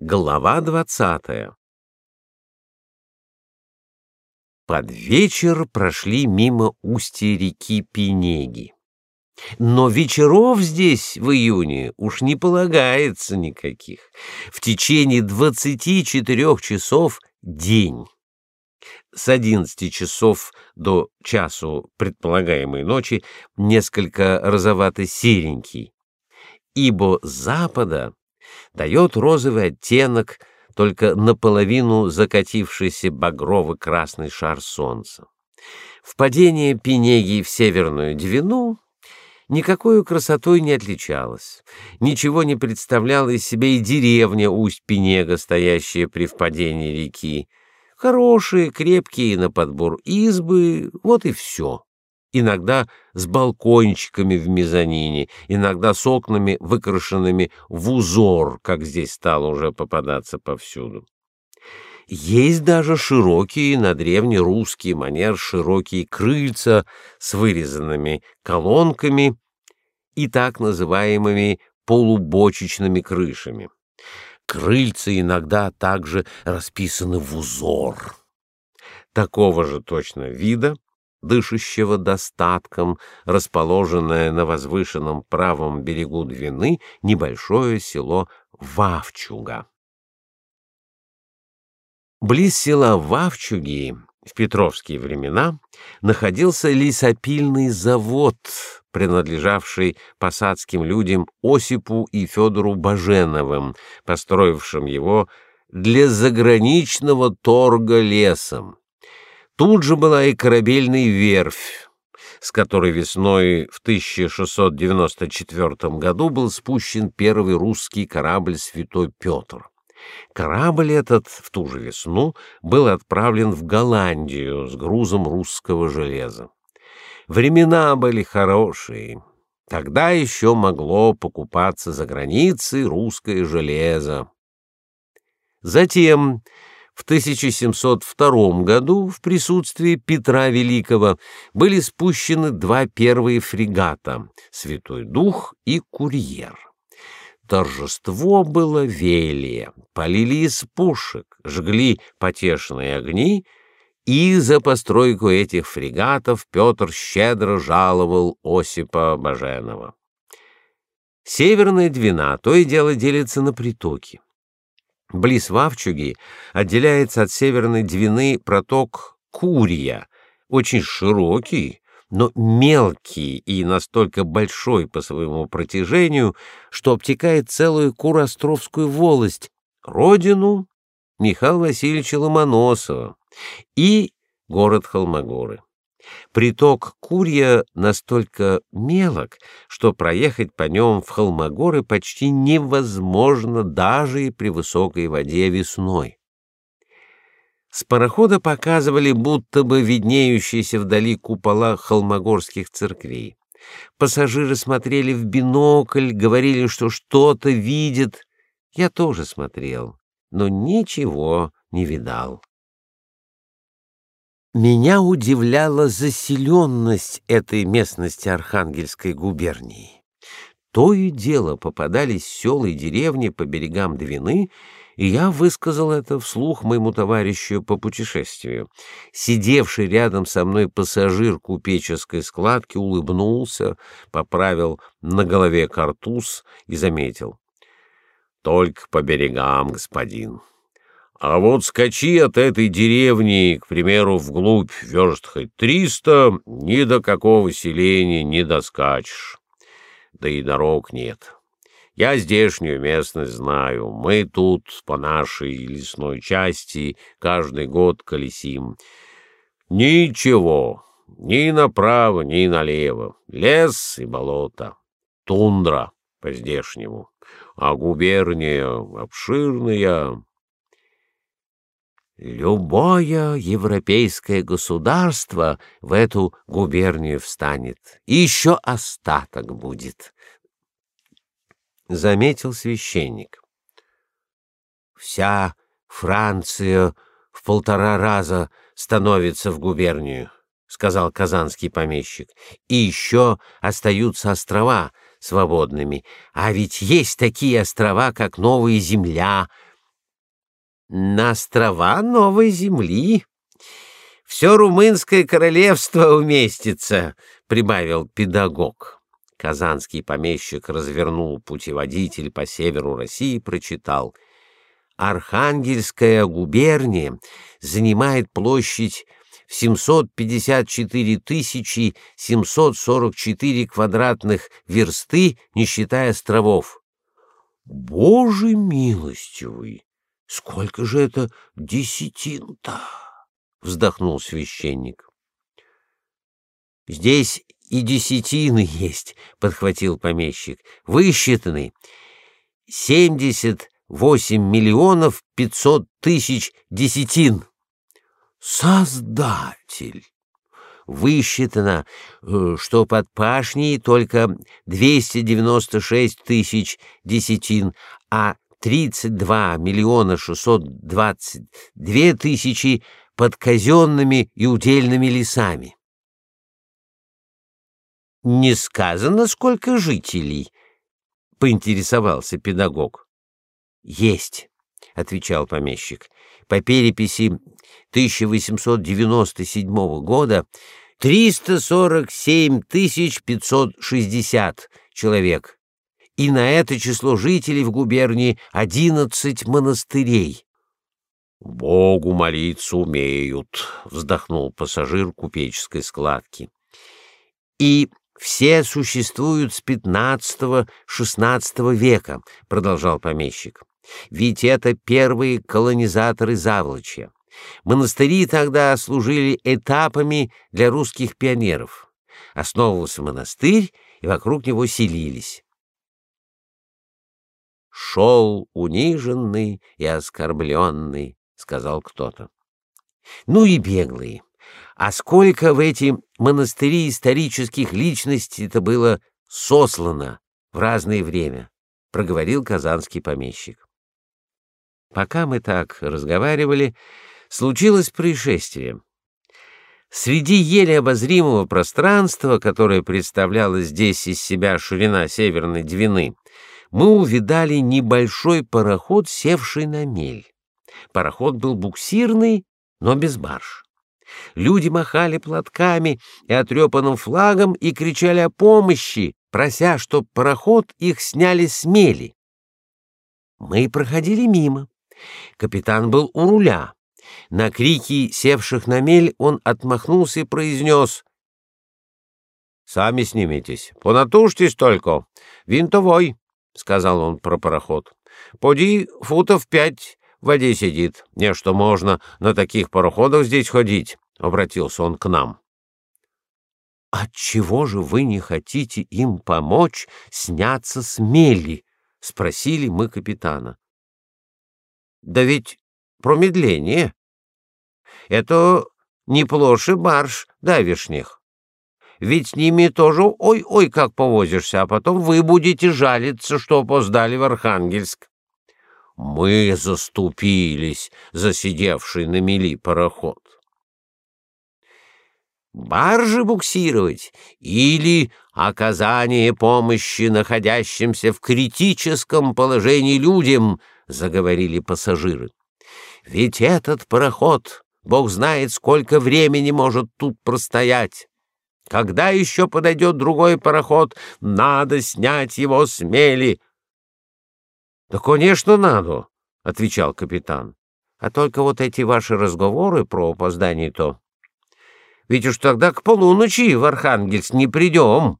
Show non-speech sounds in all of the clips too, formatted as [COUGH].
Глава двадцатая. Под вечер прошли мимо устья реки Пинеги. Но вечеров здесь в июне уж не полагается никаких. В течение двадцати четырех часов день. С одиннадцати часов до часу предполагаемой ночи несколько розовато-серенький, ибо с запада дает розовый оттенок только наполовину закатившийся багрово-красный шар солнца. Впадение Пинеги в Северную Двину никакой красотой не отличалось. Ничего не представляла из себя и деревня Усть-Пинега, стоящая при впадении реки. Хорошие, крепкие на подбор избы, вот и все иногда с балкончиками в мезонине, иногда с окнами, выкрашенными в узор, как здесь стало уже попадаться повсюду. Есть даже широкие на древнерусский манер широкие крыльца с вырезанными колонками и так называемыми полубочечными крышами. Крыльца иногда также расписаны в узор. Такого же точно вида дышащего достатком, расположенное на возвышенном правом берегу Двины небольшое село Вавчуга. Близ села Вавчуги в петровские времена находился лесопильный завод, принадлежавший посадским людям Осипу и Федору Баженовым, построившим его для заграничного торга лесом. Тут же была и корабельная верфь, с которой весной в 1694 году был спущен первый русский корабль Святой Петр. Корабль этот в ту же весну был отправлен в Голландию с грузом русского железа. Времена были хорошие. Тогда еще могло покупаться за границей русское железо. Затем в 1702 году в присутствии Петра Великого были спущены два первые фрегата Святой Дух и Курьер. Торжество было велие, полили из пушек, жгли потешные огни, и за постройку этих фрегатов Петр щедро жаловал Осипа Баженова. Северная Двина то и дело делится на притоки. Близ Вавчуги отделяется от Северной Двины проток Курия, очень широкий, но мелкий и настолько большой по своему протяжению, что обтекает целую Куростровскую волость, родину Михаила Васильевича Ломоносова и город Холмогоры. Приток Курья настолько мелок, что проехать по нем в Холмогоры почти невозможно даже и при высокой воде весной. С парохода показывали будто бы виднеющиеся вдали купола холмогорских церквей. Пассажиры смотрели в бинокль, говорили, что что-то видят. Я тоже смотрел, но ничего не видал. Меня удивляла заселенность этой местности Архангельской губернии. То и дело попадались села и деревни по берегам Двины, и я высказал это вслух моему товарищу по путешествию. Сидевший рядом со мной пассажир купеческой складки улыбнулся, поправил на голове картуз и заметил: "Только по берегам, господин". А вот скачи от этой деревни, к примеру, вглубь верст хоть триста, ни до какого селения не доскачешь. Да и дорог нет. Я здешнюю местность знаю. Мы тут по нашей лесной части каждый год колесим. Ничего, ни направо, ни налево. Лес и болото. Тундра по-здешнему. А губерния обширная, Любое европейское государство в эту губернию встанет, и еще остаток будет, заметил священник. Вся Франция в полтора раза становится в губернию, сказал казанский помещик. И еще остаются острова свободными. А ведь есть такие острова, как Новая Земля, на острова Новой Земли. Все румынское королевство уместится, прибавил педагог. Казанский помещик развернул путеводитель по северу России и прочитал: Архангельская губерния занимает площадь в 754 тысячи 744 квадратных версты, не считая островов. Боже милостивый! Сколько же это десятин-то? Вздохнул священник. Здесь и десятины есть, подхватил помещик. Высчитаны семьдесят восемь миллионов пятьсот тысяч десятин. Создатель! Высчитано, э, что под пашней только 296 тысяч десятин, а 32 миллиона 622 тысячи под казенными и удельными лесами. Не сказано, сколько жителей, поинтересовался педагог. Есть, отвечал помещик. По переписи 1897 года 347 560 человек. И на это число жителей в губернии 11 монастырей. Богу молиться умеют, вздохнул пассажир купеческой складки. И все существуют с XV-XVI века, продолжал помещик. Ведь это первые колонизаторы Заволочья. Монастыри тогда служили этапами для русских пионеров. Основывался монастырь, и вокруг него селились. «Шел униженный и оскорбленный», — сказал кто-то. «Ну и беглые. А сколько в эти монастыри исторических личностей-то было сослано в разное время», — проговорил казанский помещик. Пока мы так разговаривали, случилось происшествие. Среди еле обозримого пространства, которое представляло здесь из себя ширина Северной Двины, мы увидали небольшой пароход, севший на мель. Пароход был буксирный, но без барж. Люди махали платками и отрепанным флагом и кричали о помощи, прося, чтоб пароход их сняли с мели. Мы проходили мимо. Капитан был у руля. На крики севших на мель он отмахнулся и произнес. «Сами снимитесь, понатужьтесь только, винтовой», — сказал он про пароход. «Поди футов пять в воде сидит. Не что можно на таких пароходах здесь ходить», — обратился он к нам. «Отчего же вы не хотите им помочь сняться с мели?» — спросили мы капитана. Да ведь промедление. Это не плоши барж давишних. Ведь с ними тоже ой-ой как повозишься, а потом вы будете жалиться, что опоздали в Архангельск. Мы заступились за сидевший на мели пароход. Баржи буксировать или оказание помощи находящимся в критическом положении людям — заговорили пассажиры. Ведь этот пароход, бог знает, сколько времени может тут простоять. Когда еще подойдет другой пароход, надо снять его с мели. — Да, конечно, надо, — отвечал капитан. — А только вот эти ваши разговоры про опоздание то. Ведь уж тогда к полуночи в Архангельск не придем.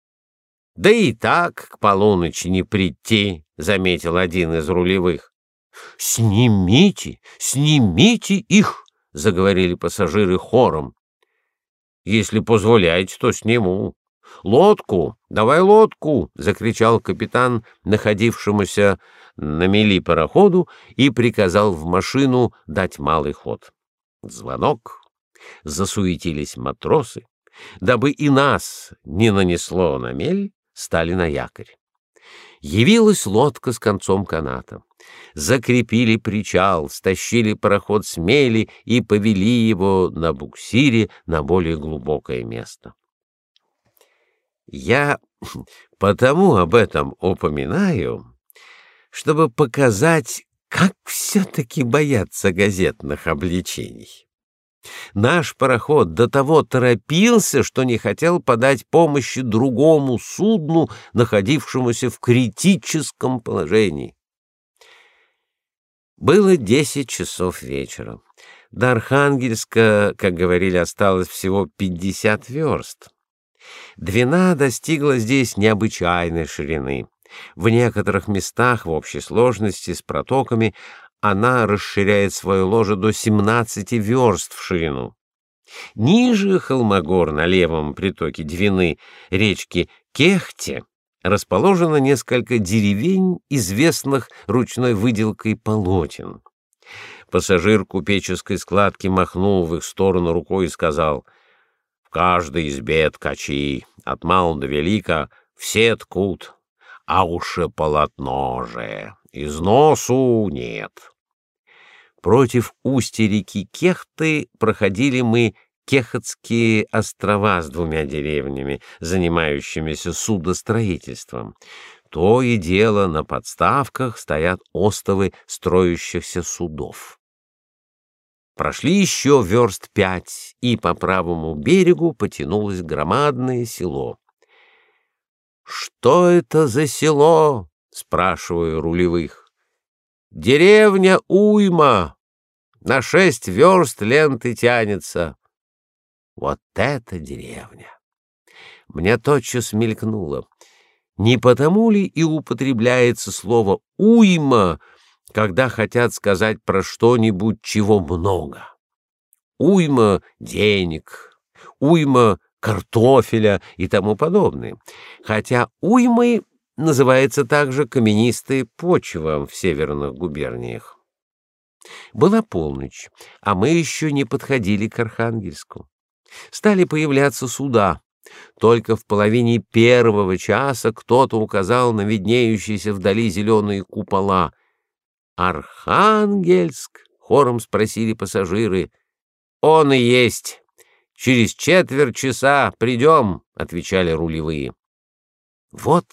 — Да и так к полуночи не прийти, — заметил один из рулевых. — Снимите, снимите их, — заговорили пассажиры хором. — Если позволяете, то сниму. — Лодку, давай лодку, — закричал капитан, находившемуся на мели пароходу, и приказал в машину дать малый ход. Звонок. Засуетились матросы. Дабы и нас не нанесло на мель, стали на якорь. Явилась лодка с концом каната. Закрепили причал, стащили пароход с мели и повели его на буксире на более глубокое место. Я [CLEARS THROAT] потому об этом упоминаю, чтобы показать, Как все-таки бояться газетных обличений? Наш пароход до того торопился, что не хотел подать помощи другому судну, находившемуся в критическом положении. Было десять часов вечера. До Архангельска, как говорили, осталось всего пятьдесят верст. Двина достигла здесь необычайной ширины. В некоторых местах в общей сложности с протоками она расширяет свое ложе до 17 верст в ширину. Ниже Холмогор на левом притоке Двины речки Кехте расположено несколько деревень, известных ручной выделкой полотен. Пассажир купеческой складки махнул в их сторону рукой и сказал: "В каждой избе ткачи, от мала до велика, все ткут, а уж и полотно же, износу нет". Против устья реки Кехты проходили мы Кехотские острова с двумя деревнями, занимающимися судостроительством. То и дело на подставках стоят остовы строящихся судов. Прошли еще верст пять, и по правому берегу потянулось громадное село. «Что это за село?» — спрашиваю рулевых. «Деревня Уйма. На шесть верст ленты тянется. Вот это деревня! Мне тотчас мелькнуло. Не потому ли и употребляется слово «уйма», когда хотят сказать про что-нибудь, чего много? Уйма денег, уйма картофеля и тому подобное. Хотя уймой называется также каменистая почва в северных губерниях. Была полночь, а мы еще не подходили к Архангельску. Стали появляться суда. Только в половине первого часа кто-то указал на виднеющиеся вдали зеленые купола. «Архангельск?» — хором спросили пассажиры. «Он и есть. Через четверть часа придем», — отвечали рулевые. Вот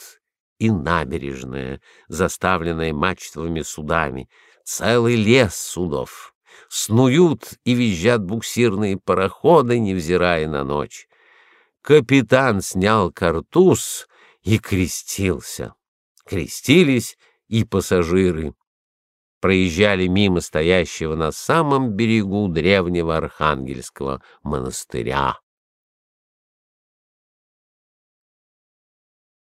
и набережная, заставленная мачтовыми судами, целый лес судов снуют и визжат буксирные пароходы, невзирая на ночь. Капитан снял картуз и крестился. Крестились и пассажиры. Проезжали мимо стоящего на самом берегу древнего архангельского монастыря.